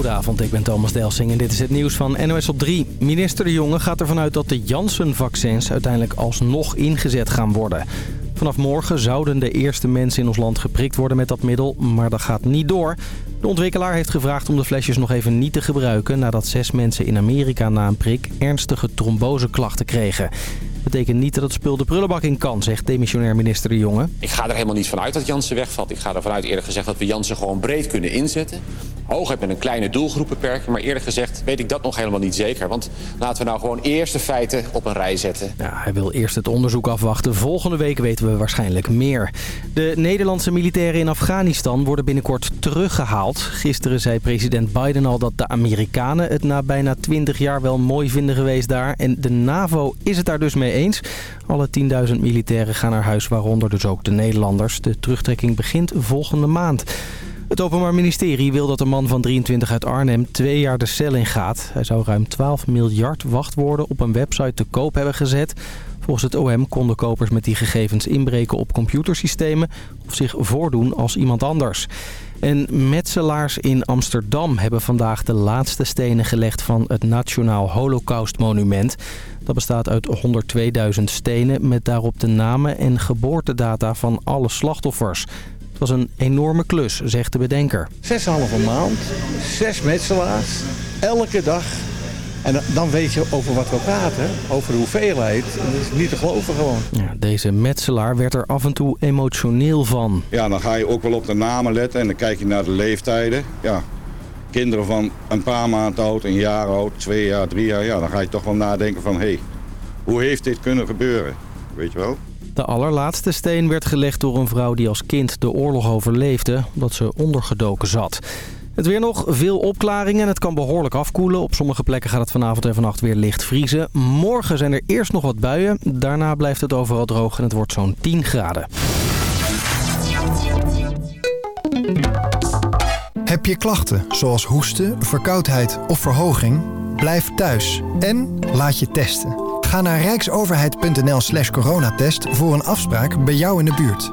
Goedenavond, ik ben Thomas Delsing en dit is het nieuws van NOS op 3. Minister De Jonge gaat ervan uit dat de Janssen-vaccins uiteindelijk alsnog ingezet gaan worden. Vanaf morgen zouden de eerste mensen in ons land geprikt worden met dat middel, maar dat gaat niet door. De ontwikkelaar heeft gevraagd om de flesjes nog even niet te gebruiken... nadat zes mensen in Amerika na een prik ernstige tromboseklachten kregen. Betekent niet dat het spul de prullenbak in kan, zegt demissionair minister De Jonge. Ik ga er helemaal niet vanuit dat Jansen wegvalt. Ik ga er vanuit eerlijk gezegd dat we Jansen gewoon breed kunnen inzetten. Hooguit met een kleine doelgroepenperking. Maar eerlijk gezegd weet ik dat nog helemaal niet zeker. Want laten we nou gewoon eerst de feiten op een rij zetten. Ja, hij wil eerst het onderzoek afwachten. Volgende week weten we waarschijnlijk meer. De Nederlandse militairen in Afghanistan worden binnenkort teruggehaald. Gisteren zei president Biden al dat de Amerikanen het na bijna 20 jaar wel mooi vinden geweest daar. En de NAVO is het daar dus mee eens. Alle 10.000 militairen gaan naar huis, waaronder dus ook de Nederlanders. De terugtrekking begint volgende maand. Het Openbaar Ministerie wil dat de man van 23 uit Arnhem twee jaar de cel in gaat. Hij zou ruim 12 miljard wachtwoorden op een website te koop hebben gezet. Volgens het OM konden kopers met die gegevens inbreken op computersystemen... of zich voordoen als iemand anders. En metselaars in Amsterdam hebben vandaag de laatste stenen gelegd van het Nationaal Holocaustmonument. Dat bestaat uit 102.000 stenen met daarop de namen en geboortedata van alle slachtoffers. Het was een enorme klus, zegt de bedenker. Zes halve maand, zes metselaars, elke dag. En dan weet je over wat we praten, over de hoeveelheid. Dat is niet te geloven gewoon. Ja, deze metselaar werd er af en toe emotioneel van. Ja, dan ga je ook wel op de namen letten en dan kijk je naar de leeftijden. Ja, kinderen van een paar maanden oud, een jaar oud, twee jaar, drie jaar. Ja, dan ga je toch wel nadenken van, hé, hey, hoe heeft dit kunnen gebeuren? Weet je wel? De allerlaatste steen werd gelegd door een vrouw die als kind de oorlog overleefde... omdat ze ondergedoken zat. Het weer nog, veel opklaringen en het kan behoorlijk afkoelen. Op sommige plekken gaat het vanavond en vannacht weer licht vriezen. Morgen zijn er eerst nog wat buien. Daarna blijft het overal droog en het wordt zo'n 10 graden. Heb je klachten zoals hoesten, verkoudheid of verhoging? Blijf thuis en laat je testen. Ga naar rijksoverheid.nl slash coronatest voor een afspraak bij jou in de buurt.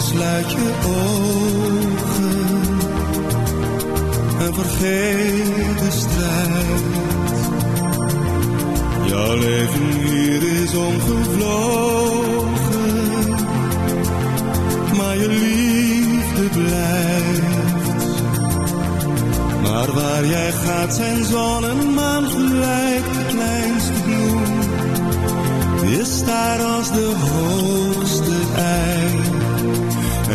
Sluit je ogen. En vergeet de strijd. Jouw leven hier is omgevlogen. Maar je liefde blijft. Maar waar jij gaat zijn zon en maan gelijk de kleinste bloem is daar als de hoogste ei.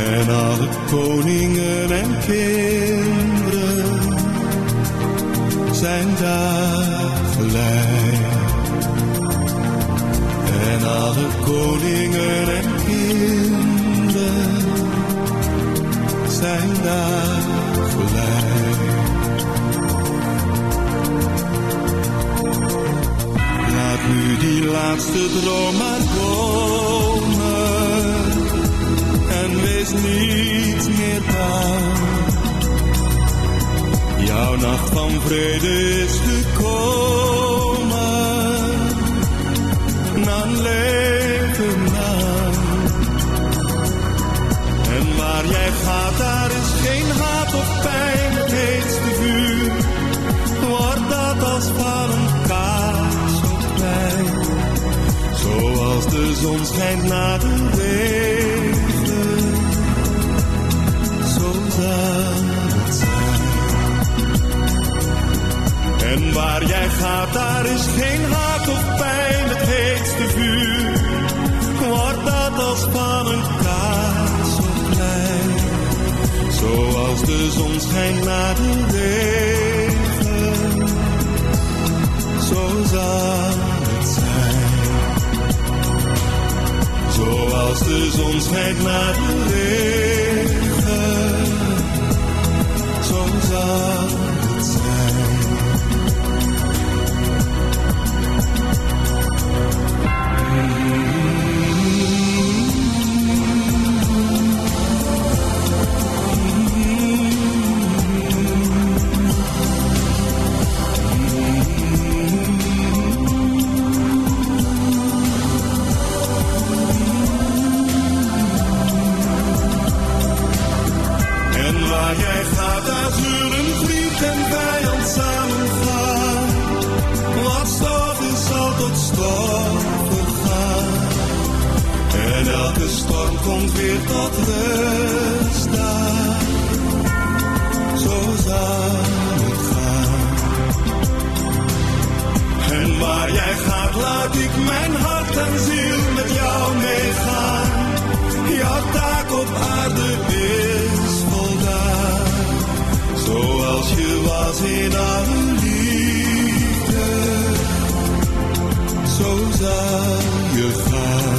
En alle koningen en kinderen zijn daar gelijk. En alle koningen en kinderen zijn daar gelijk. Laat nu die laatste droom maar komen en wees niet meer bang. Jouw nacht van vrede is gekomen, na een leven lang. En waar jij gaat, daar is geen haat of pijn, het heetste vuur. Wordt dat als van een kaars op. Zoals de zon schijnt na de regen. Waar jij gaat, daar is geen haat of pijn, het heetste vuur. Wordt dat als spannend kaart zo klein, zoals de zon schijnt naar de regen. Zo zal het zijn, zoals de zon schijnt naar de regen. Zo zal komt weer tot rust daar. Zo zal het gaan. En waar jij gaat, laat ik mijn hart en ziel met jou meegaan. Jouw taak op aarde is voldaan. Zoals je was in alle liefde, zo zal je gaan.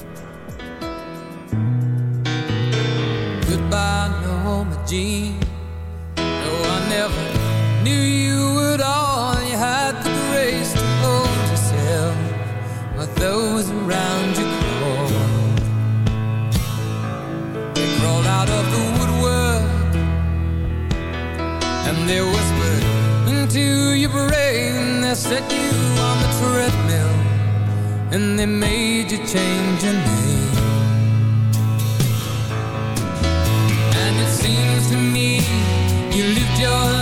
they made you change your name. And it seems to me you lived your life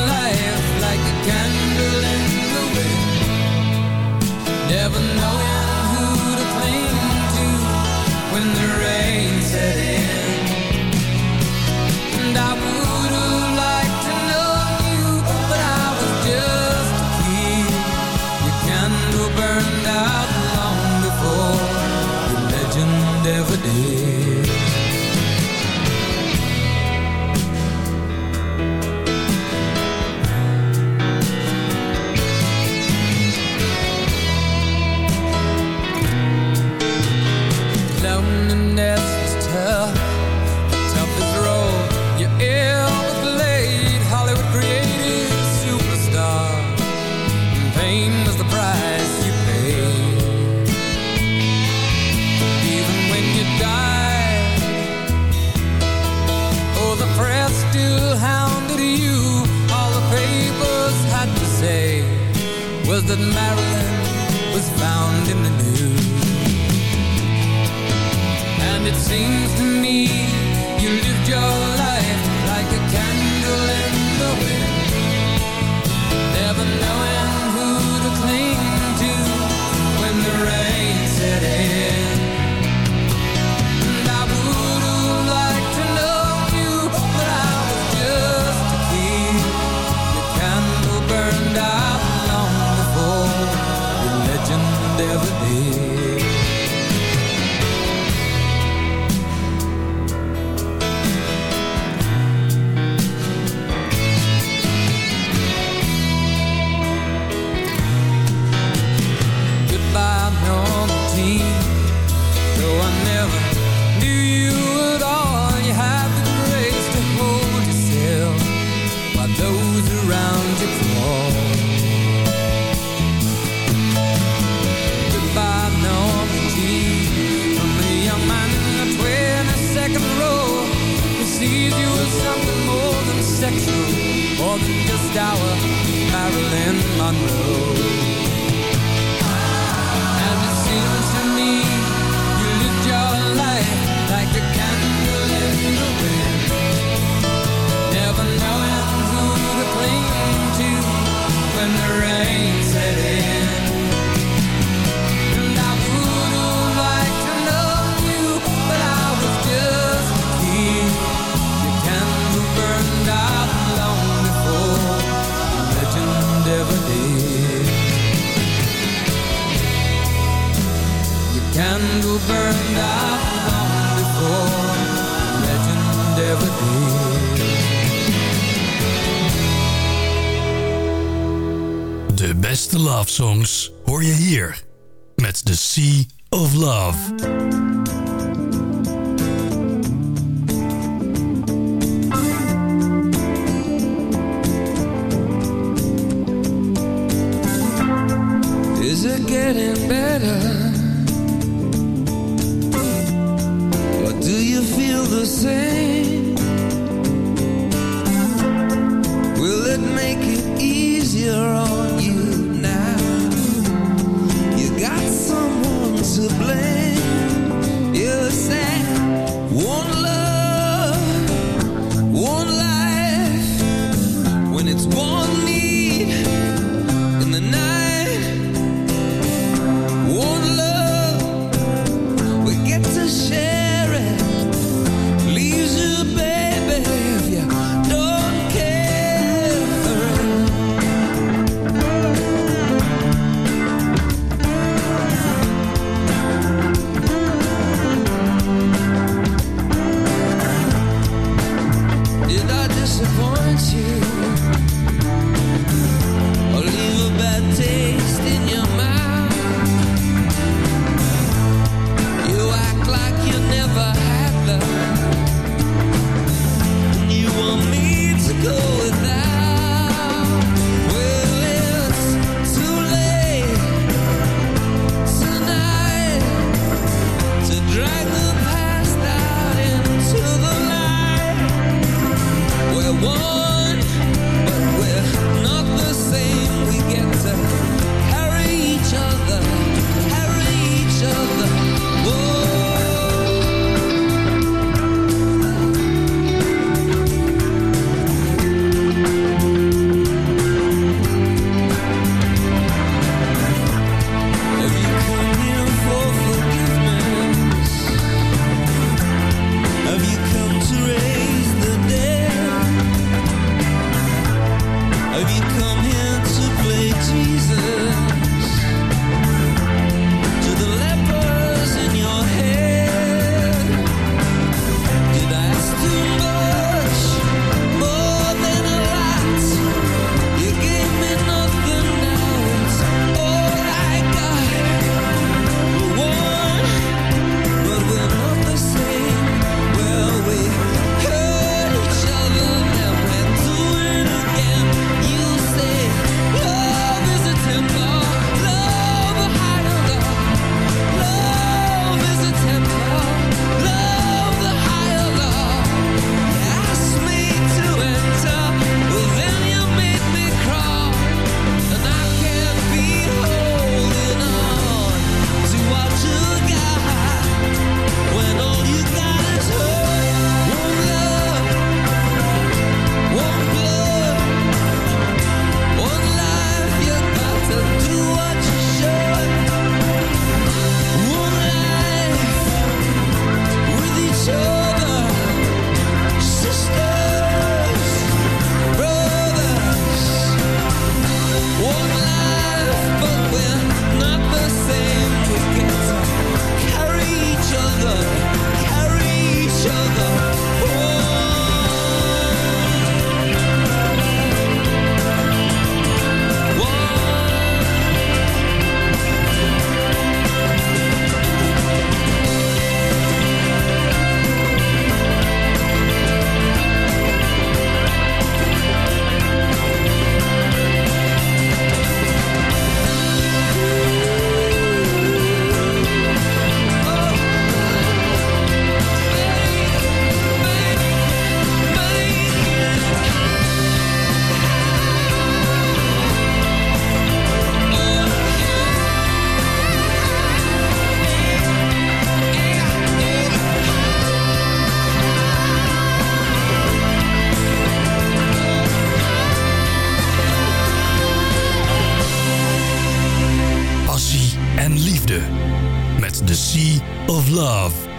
De beste love songs hoor je hier met The Sea of Love. Is it getting better the same? Of Love.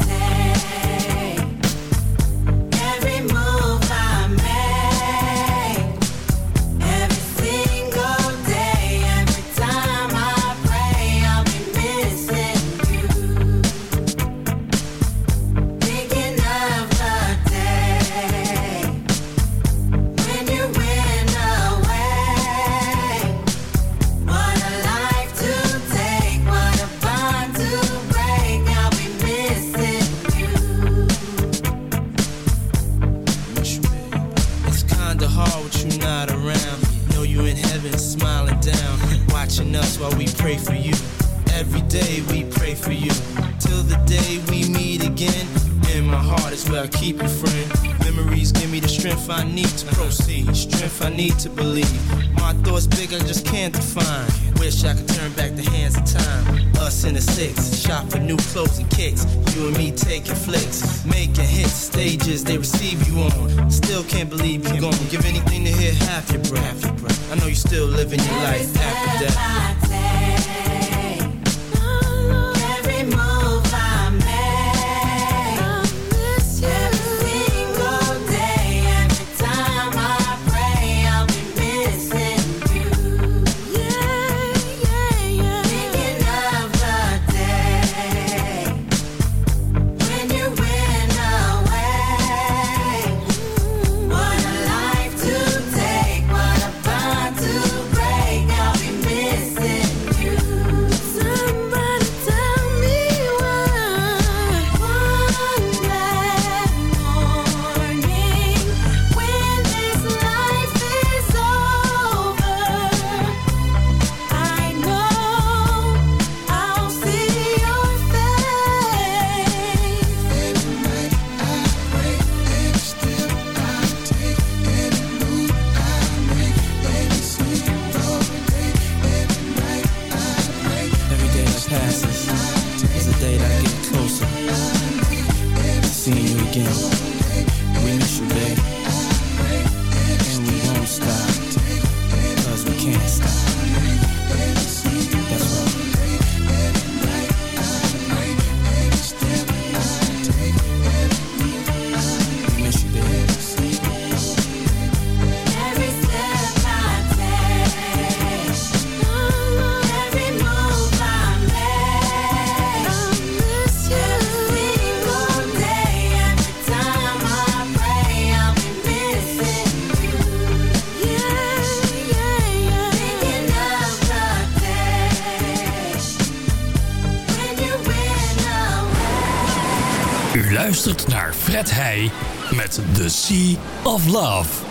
The Sea of Love.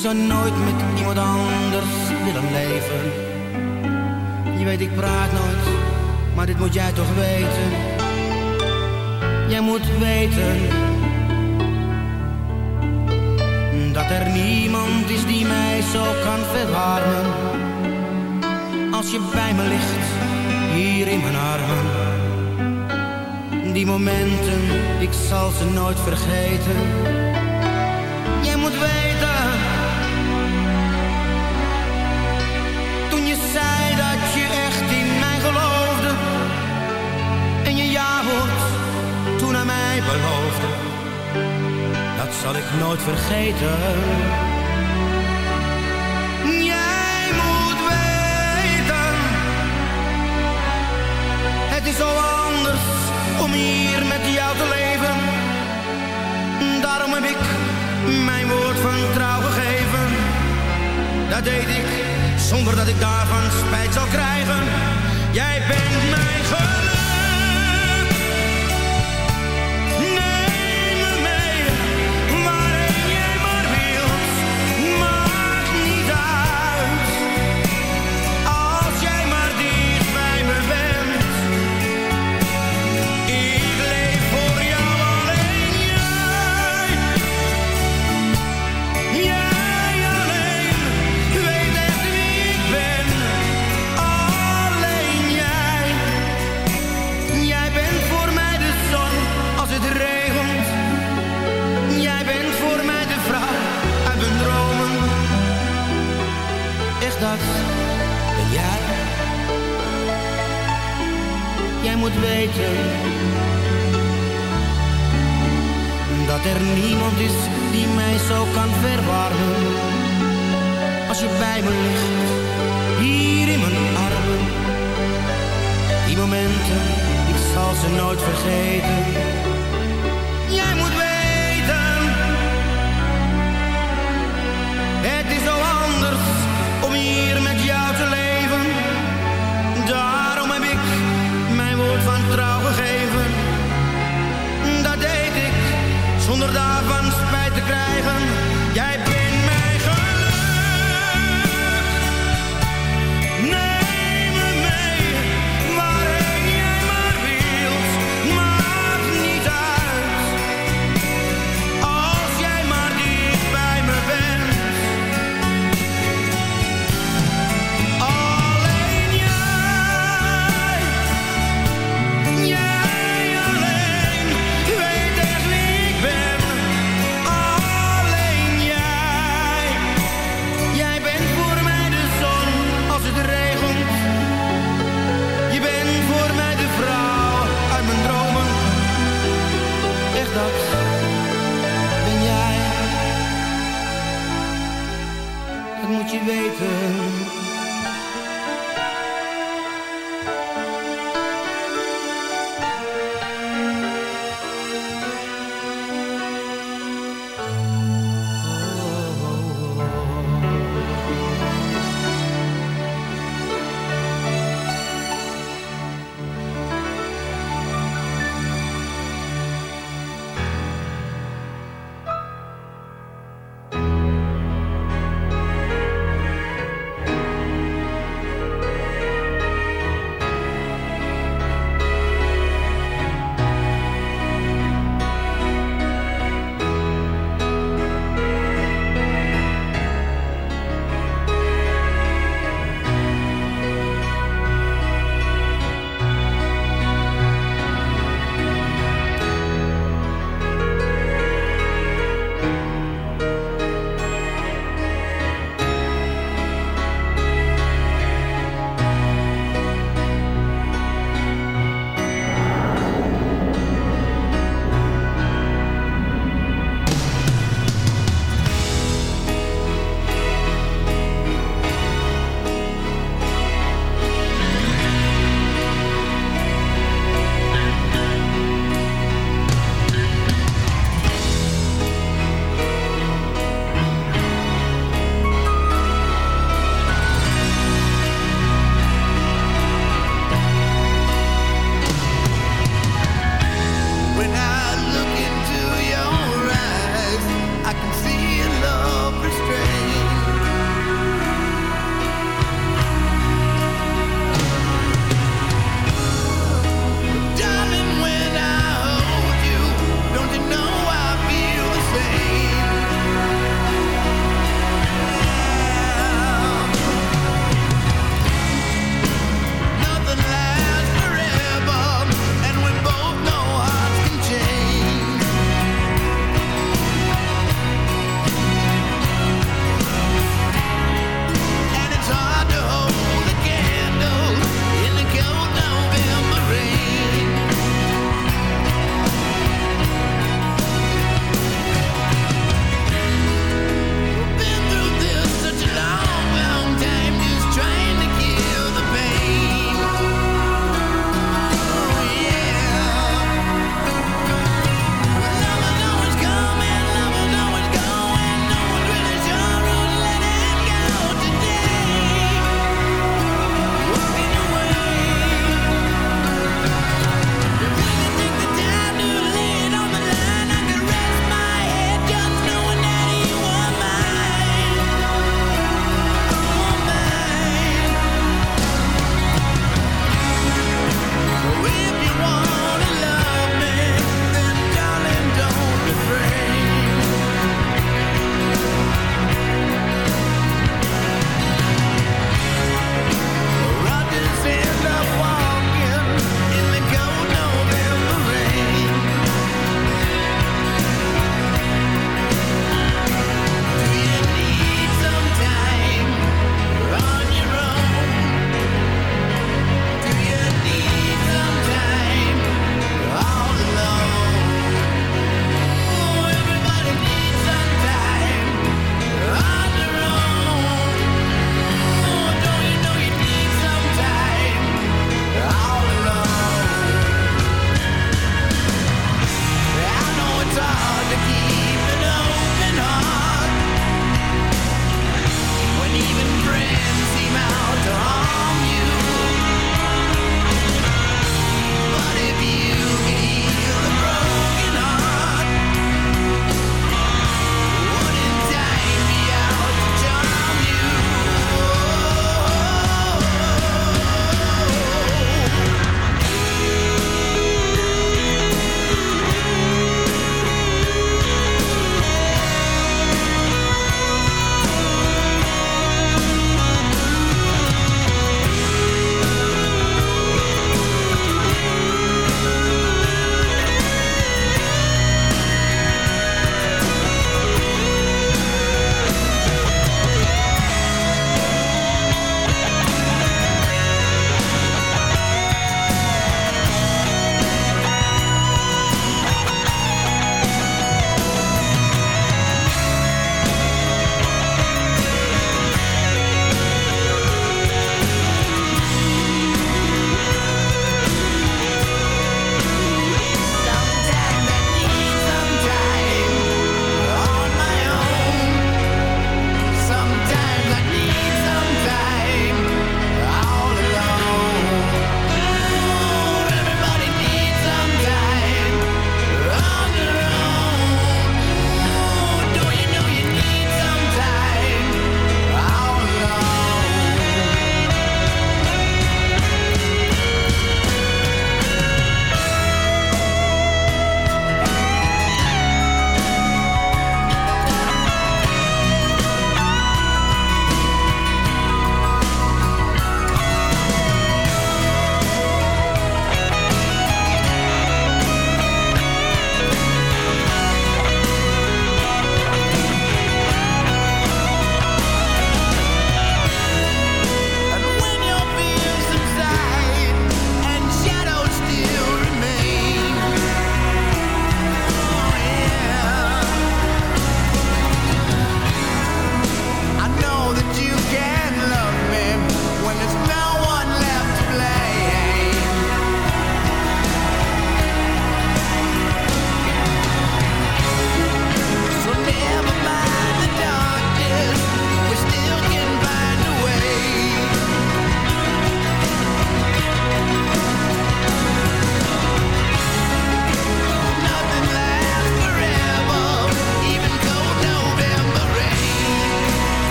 zou nooit met iemand anders willen leven. Je weet, ik praat nooit, maar dit moet jij toch weten. Jij moet weten dat er niemand is die mij zo kan verwarmen. Als je bij me ligt, hier in mijn armen. Die momenten, ik zal ze nooit vergeten dat zal ik nooit vergeten. Jij moet weten, het is zo anders om hier met jou te leven. Daarom heb ik mijn woord van trouw gegeven. Dat deed ik zonder dat ik daarvan spijt zou krijgen. Jij bent mijn. Jij moet weten dat er niemand is die mij zo kan verwarmen. Als je bij me ligt, hier in mijn armen. Die momenten, ik zal ze nooit vergeten. Zonder daarvan spijt te krijgen. Jij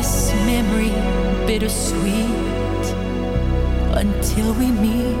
This memory bittersweet until we meet.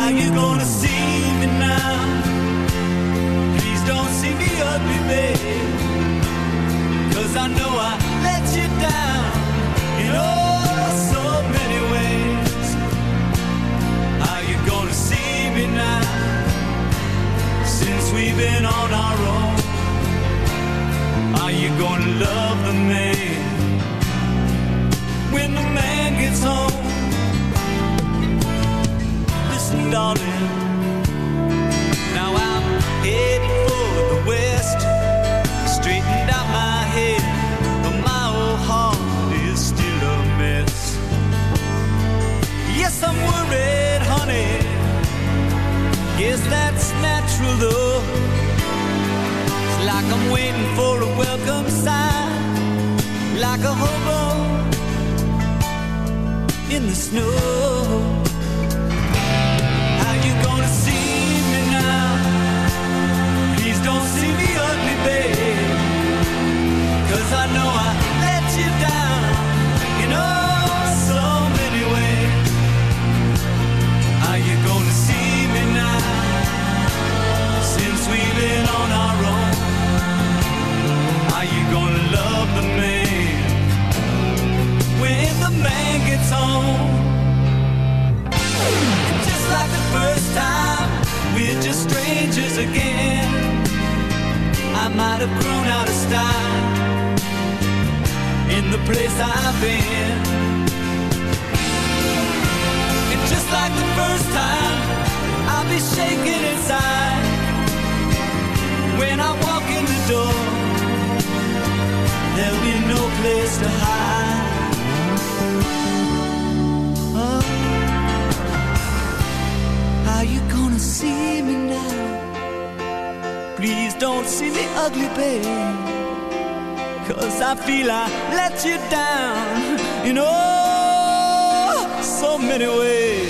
How you gonna see me now? Please don't see me ugly, babe. Cause I know I let you down in oh so many ways. How you gonna see me now? Since we've been on our own. Are you gonna love the man when the man gets home? Darling. Now I'm for the west. Straightened out my head, but my old heart is still a mess. Yes, I'm worried, honey. That's natural though. It's like I'm waiting for a welcome sign, like a hobo in the snow. Don't see me ugly, babe. Cause I know I let you down ugly, babe. Cause I feel I let you down in oh so many ways.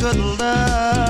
good love.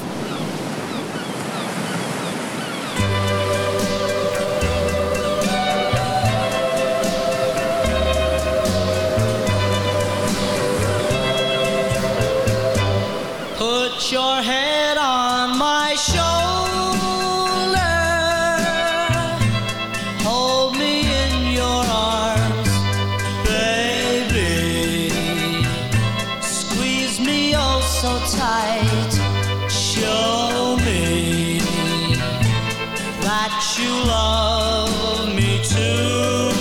that you love me too.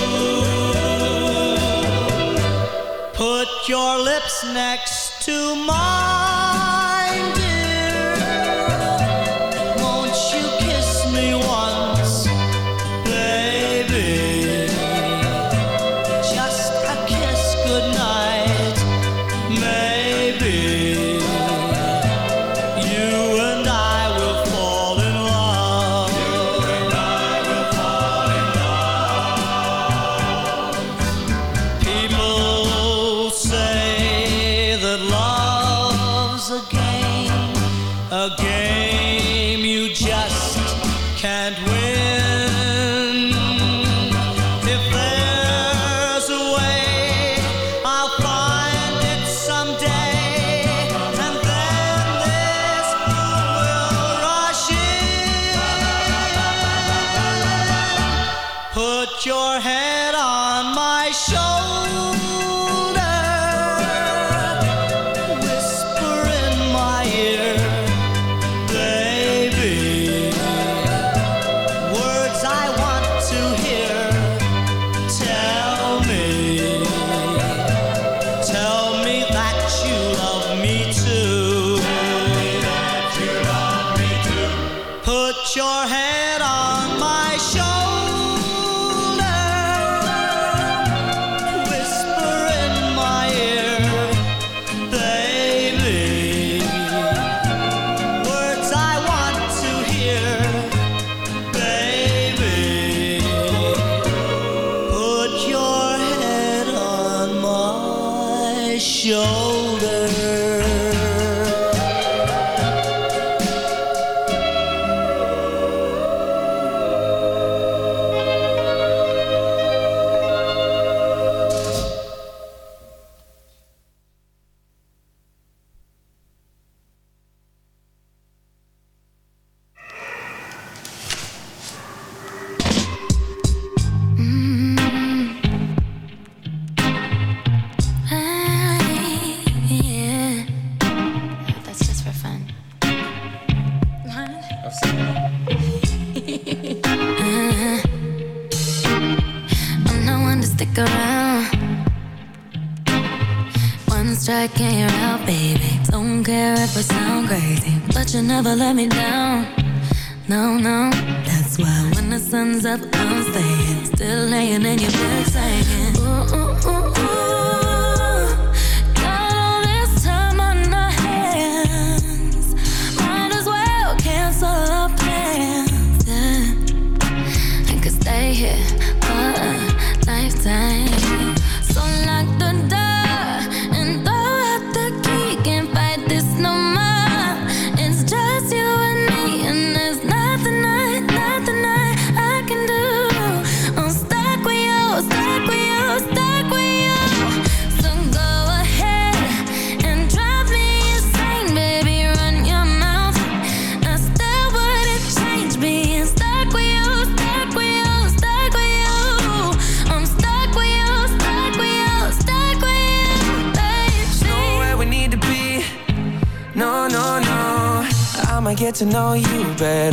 Put your lips next shoulder.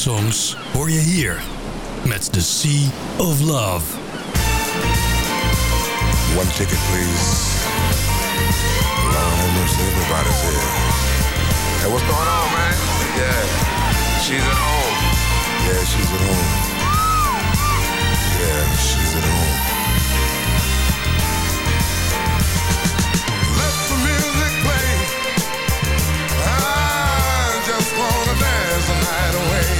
songs hoor je hier met The Sea of Love. One ticket please. Lord mercy, everybody's here. Hey, what's going on, man? Yeah, she's at home. Yeah, she's at home. Yeah, she's at home. Let the music play. I just wanna dance the night away.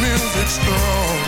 music's strong.